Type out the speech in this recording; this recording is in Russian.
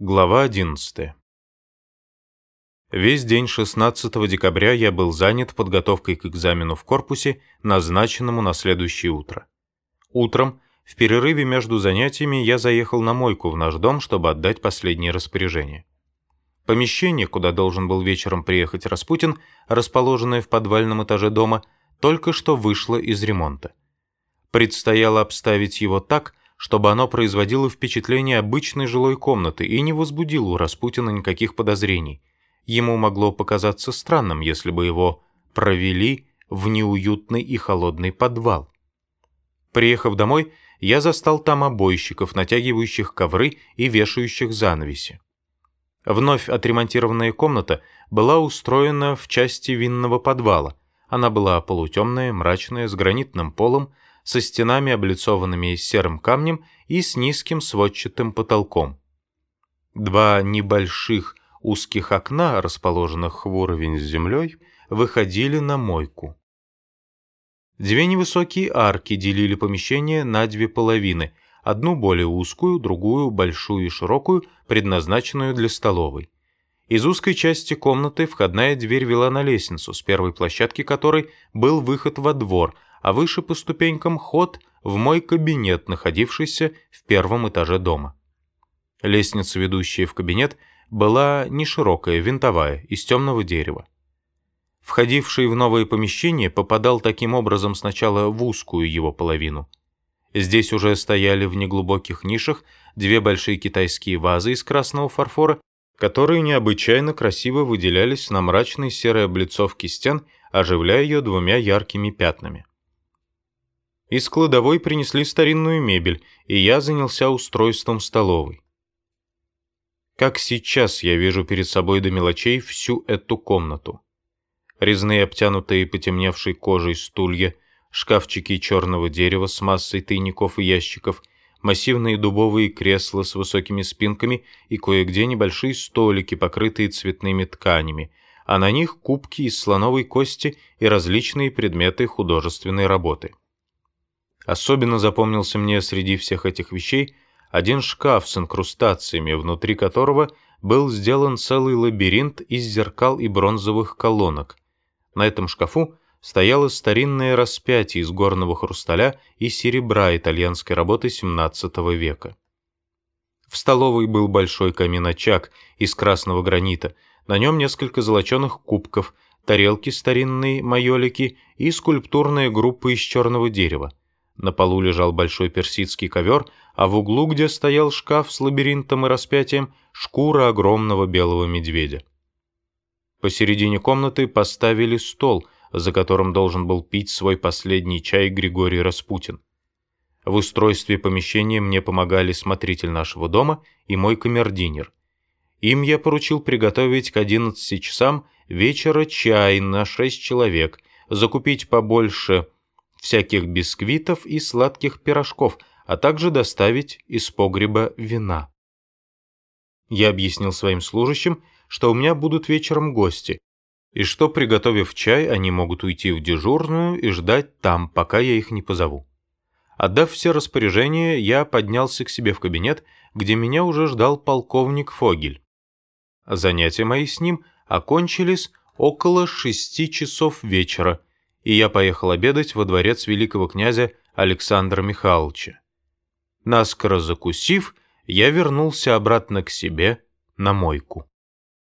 Глава 11. Весь день 16 декабря я был занят подготовкой к экзамену в корпусе, назначенному на следующее утро. Утром, в перерыве между занятиями, я заехал на мойку в наш дом, чтобы отдать последние распоряжения. Помещение, куда должен был вечером приехать Распутин, расположенное в подвальном этаже дома, только что вышло из ремонта. Предстояло обставить его так, чтобы оно производило впечатление обычной жилой комнаты и не возбудило у Распутина никаких подозрений. Ему могло показаться странным, если бы его провели в неуютный и холодный подвал. Приехав домой, я застал там обойщиков, натягивающих ковры и вешающих занавеси. Вновь отремонтированная комната была устроена в части винного подвала. Она была полутемная, мрачная, с гранитным полом, со стенами, облицованными серым камнем и с низким сводчатым потолком. Два небольших узких окна, расположенных в уровень с землей, выходили на мойку. Две невысокие арки делили помещение на две половины, одну более узкую, другую большую и широкую, предназначенную для столовой. Из узкой части комнаты входная дверь вела на лестницу, с первой площадки которой был выход во двор, а выше по ступенькам ход в мой кабинет, находившийся в первом этаже дома. Лестница, ведущая в кабинет, была не широкая, винтовая, из темного дерева. Входивший в новое помещение попадал таким образом сначала в узкую его половину. Здесь уже стояли в неглубоких нишах две большие китайские вазы из красного фарфора, которые необычайно красиво выделялись на мрачной серой облицовке стен, оживляя ее двумя яркими пятнами. Из кладовой принесли старинную мебель, и я занялся устройством столовой. Как сейчас я вижу перед собой до мелочей всю эту комнату. Резные обтянутые потемневшей кожей стулья, шкафчики черного дерева с массой тайников и ящиков, массивные дубовые кресла с высокими спинками и кое-где небольшие столики, покрытые цветными тканями, а на них кубки из слоновой кости и различные предметы художественной работы. Особенно запомнился мне среди всех этих вещей один шкаф с инкрустациями, внутри которого был сделан целый лабиринт из зеркал и бронзовых колонок. На этом шкафу стояло старинное распятие из горного хрусталя и серебра итальянской работы XVII века. В столовой был большой камин-очаг из красного гранита, на нем несколько золоченых кубков, тарелки старинные майолики и скульптурная группа из черного дерева. На полу лежал большой персидский ковер, а в углу, где стоял шкаф с лабиринтом и распятием, шкура огромного белого медведя. Посередине комнаты поставили стол, за которым должен был пить свой последний чай Григорий Распутин. В устройстве помещения мне помогали смотритель нашего дома и мой камердинер. Им я поручил приготовить к 11 часам вечера чай на 6 человек, закупить побольше всяких бисквитов и сладких пирожков, а также доставить из погреба вина. Я объяснил своим служащим, что у меня будут вечером гости, и что, приготовив чай, они могут уйти в дежурную и ждать там, пока я их не позову. Отдав все распоряжения, я поднялся к себе в кабинет, где меня уже ждал полковник Фогель. Занятия мои с ним окончились около шести часов вечера, и я поехал обедать во дворец великого князя Александра Михайловича. Наскоро закусив, я вернулся обратно к себе на мойку.